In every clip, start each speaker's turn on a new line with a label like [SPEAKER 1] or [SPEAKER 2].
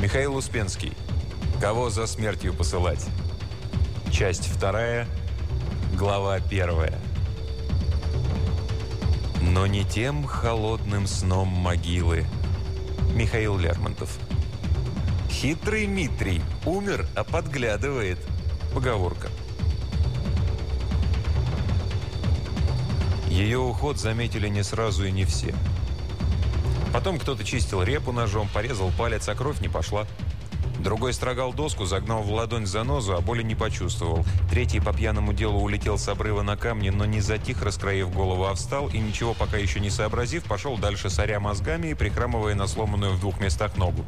[SPEAKER 1] Михаил Успенский. Кого за смертью посылать? Часть вторая, глава первая. Но не тем холодным сном могилы. Михаил Лермонтов. Хитрый Митрий умер, а подглядывает. Поговорка. Ее уход заметили не сразу и не все. Потом кто-то чистил репу ножом, порезал палец, а кровь не пошла. Другой строгал доску, загнал в ладонь занозу, а боли не почувствовал. Третий по пьяному делу улетел с обрыва на камни, но не затих, раскроив голову, а встал и, ничего пока еще не сообразив, пошел дальше соря мозгами и прихрамывая на сломанную в двух местах ногу.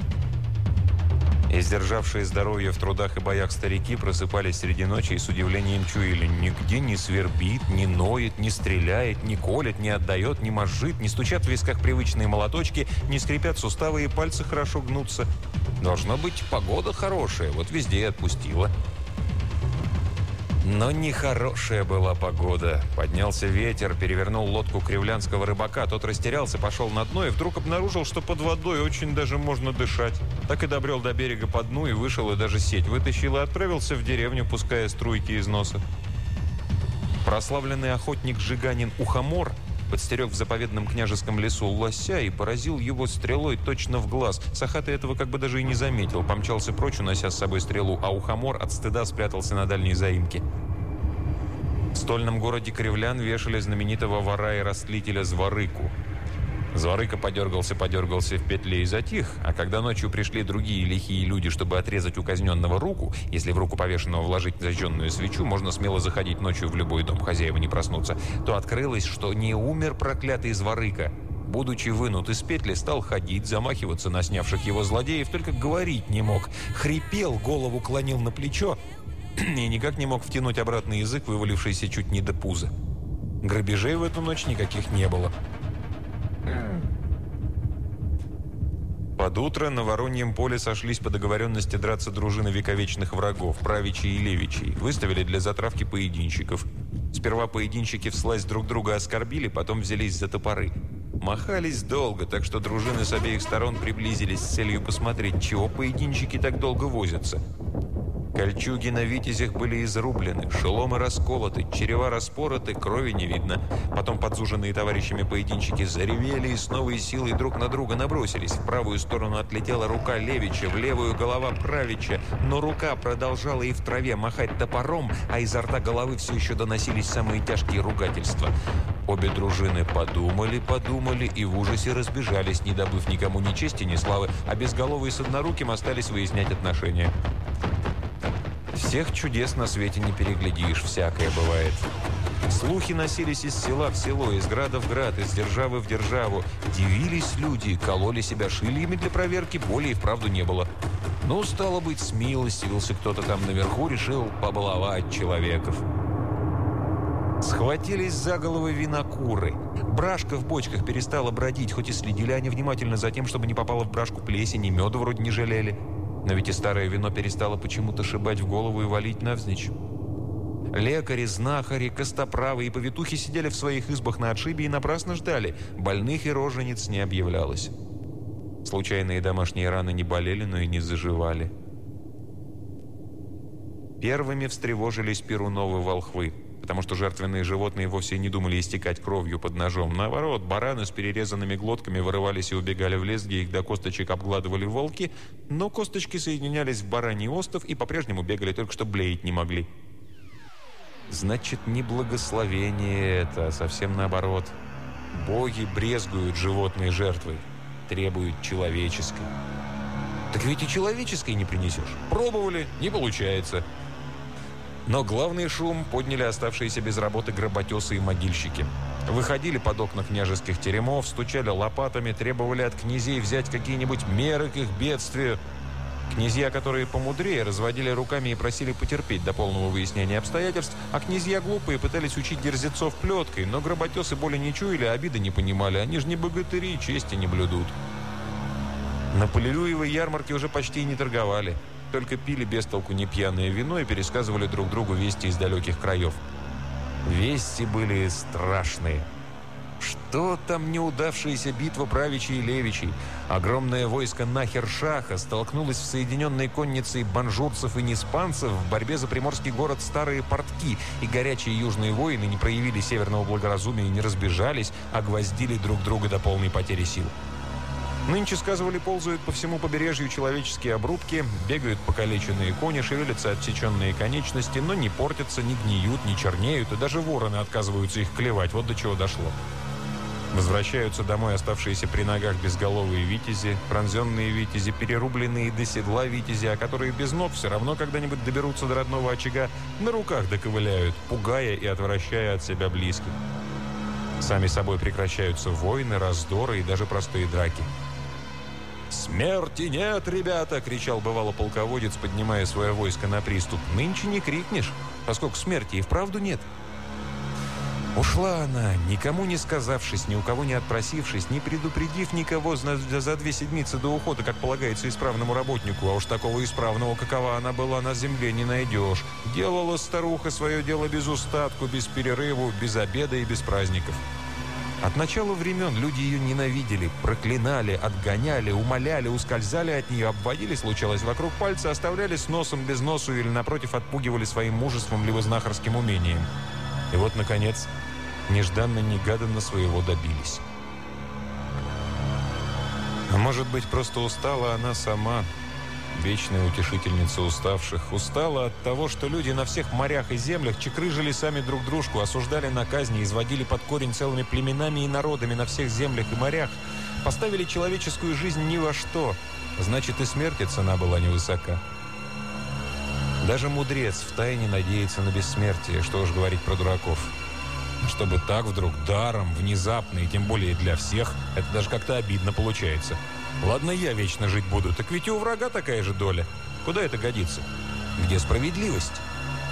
[SPEAKER 1] Издержавшие здоровье в трудах и боях старики просыпались среди ночи и с удивлением чуяли. Нигде не свербит, не ноет, не стреляет, не колет, не отдает, не мозжит, не стучат в висках привычные молоточки, не скрипят суставы и пальцы хорошо гнутся. Должно быть, погода хорошая, вот везде и отпустила. Но нехорошая была погода. Поднялся ветер, перевернул лодку кривлянского рыбака. Тот растерялся, пошел на дно и вдруг обнаружил, что под водой очень даже можно дышать. Так и добрел до берега по дну и вышел, и даже сеть вытащил и отправился в деревню, пуская струйки из носа. Прославленный охотник Жиганин Ухомор подстерег в заповедном княжеском лесу лося и поразил его стрелой точно в глаз. Сахатый этого как бы даже и не заметил. Помчался прочь, унося с собой стрелу, а Ухомор от стыда спрятался на дальней заимке. В стольном городе Кривлян вешали знаменитого вора и растлителя Зворыку – Зворыка подергался, подергался в петле и затих, а когда ночью пришли другие лихие люди, чтобы отрезать у казненного руку, если в руку повешенного вложить зажженную свечу, можно смело заходить ночью в любой дом, хозяева не проснуться, то открылось, что не умер проклятый Зворыка. Будучи вынут из петли, стал ходить, замахиваться на снявших его злодеев, только говорить не мог. Хрипел, голову клонил на плечо и никак не мог втянуть обратный язык, вывалившийся чуть не до пуза. Грабежей в эту ночь никаких не было. Под утро на Вороньем поле сошлись по договоренности драться дружины вековечных врагов, правичей и левичей. Выставили для затравки поединщиков. Сперва поединщики вслась друг друга оскорбили, потом взялись за топоры. Махались долго, так что дружины с обеих сторон приблизились с целью посмотреть, чего поединщики так долго возятся. Кольчуги на витязях были изрублены, шеломы расколоты, черева распороты, крови не видно. Потом подзуженные товарищами поединчики заревели и с новой силой друг на друга набросились. В правую сторону отлетела рука Левича, в левую голова Правича, но рука продолжала и в траве махать топором, а изо рта головы все еще доносились самые тяжкие ругательства. Обе дружины подумали, подумали и в ужасе разбежались, не добыв никому ни чести, ни славы, а безголовые с одноруким остались выяснять отношения. Всех чудес на свете не переглядишь, всякое бывает. Слухи носились из села в село, из града в град, из державы в державу. Дивились люди, кололи себя шильями для проверки, боли и вправду не было. Ну, стало быть, смилостивился кто-то там наверху, решил побаловать человеков. Схватились за головы винокуры. Брашка в бочках перестала бродить, хоть и следили они внимательно за тем, чтобы не попало в брашку плесень, и меда вроде не жалели. Но ведь и старое вино перестало почему-то шибать в голову и валить навзничь. Лекари, знахари, костоправы и повитухи сидели в своих избах на отшибе и напрасно ждали. Больных и рожениц не объявлялось. Случайные домашние раны не болели, но и не заживали. Первыми встревожились перуновы волхвы потому что жертвенные животные вовсе не думали истекать кровью под ножом. Наоборот, бараны с перерезанными глотками вырывались и убегали в лес, где их до косточек обгладывали волки, но косточки соединялись в бараний остов и по-прежнему бегали, только что блеять не могли. Значит, не благословение это, а совсем наоборот. Боги брезгуют животной жертвой, требуют человеческой. Так ведь и человеческой не принесешь. Пробовали, не получается. Но главный шум подняли оставшиеся без работы гроботесы и могильщики. Выходили под окна княжеских теремов, стучали лопатами, требовали от князей взять какие-нибудь меры к их бедствию. Князья, которые помудрее, разводили руками и просили потерпеть до полного выяснения обстоятельств, а князья глупые пытались учить дерзецов плеткой, но гроботесы боли не чуяли, обиды не понимали, они же не богатыри, чести не блюдут. На Полилюевой ярмарке уже почти не торговали только пили без толку не пьяное вино и пересказывали друг другу вести из далеких краев. Вести были страшные. Что там неудавшаяся битва правичей и левичей? Огромное войско Нахершаха столкнулось с соединенной конницей банжурцев и неспанцев в борьбе за приморский город Старые Портки, и горячие южные воины не проявили северного благоразумия и не разбежались, а гвоздили друг друга до полной потери сил. Нынче, сказывали, ползают по всему побережью человеческие обрубки, бегают покалеченные кони, шевелятся отсеченные конечности, но не портятся, не гниют, не чернеют, и даже вороны отказываются их клевать. Вот до чего дошло. Возвращаются домой оставшиеся при ногах безголовые витязи, пронзенные витязи, перерубленные до седла витязи, а которые без ног все равно когда-нибудь доберутся до родного очага, на руках доковыляют, пугая и отвращая от себя близких. Сами собой прекращаются войны, раздоры и даже простые драки. «Смерти нет, ребята!» — кричал бывало полководец, поднимая свое войско на приступ. «Нынче не крикнешь, поскольку смерти и вправду нет». Ушла она, никому не сказавшись, ни у кого не отпросившись, не предупредив никого за, за две седмицы до ухода, как полагается исправному работнику, а уж такого исправного, какова она была, на земле не найдешь. Делала старуха свое дело без устатку, без перерыву, без обеда и без праздников. От начала времен люди ее ненавидели, проклинали, отгоняли, умоляли, ускользали от нее, обводили, случалось, вокруг пальца, оставляли с носом без носу или, напротив, отпугивали своим мужеством либо знахарским умением. И вот, наконец, нежданно-негаданно своего добились. А может быть, просто устала она сама – вечная утешительница уставших, устала от того, что люди на всех морях и землях чекрыжили сами друг дружку, осуждали на казни, изводили под корень целыми племенами и народами на всех землях и морях, поставили человеческую жизнь ни во что, значит и смерти цена была невысока. Даже мудрец в тайне надеется на бессмертие, что уж говорить про дураков. Чтобы так вдруг, даром, внезапно и тем более для всех, это даже как-то обидно получается. Ладно, я вечно жить буду, так ведь и у врага такая же доля. Куда это годится? Где справедливость?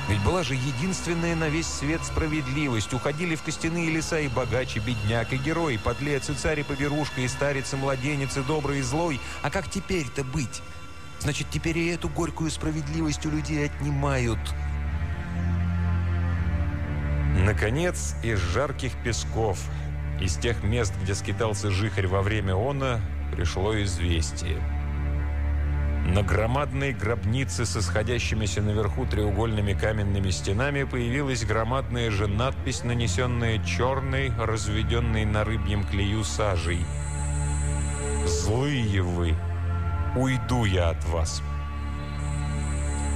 [SPEAKER 1] Ведь была же единственная на весь свет справедливость. Уходили в костяные леса и богач, и бедняк, и герой, и подлец, и царь, и поверушка, и старец, и младенец, и добрый, и злой. А как теперь-то быть? Значит, теперь и эту горькую справедливость у людей отнимают. Наконец, из жарких песков, из тех мест, где скитался жихарь во время она, пришло известие. На громадной гробнице с исходящимися наверху треугольными каменными стенами появилась громадная же надпись, нанесенная черной, разведенной на рыбьем клею сажей. «Злые вы! Уйду я от вас!»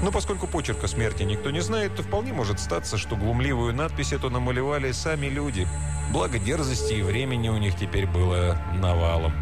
[SPEAKER 1] Но поскольку почерка смерти никто не знает, то вполне может статься, что глумливую надпись эту намалевали сами люди. Благо дерзости и времени у них теперь было навалом.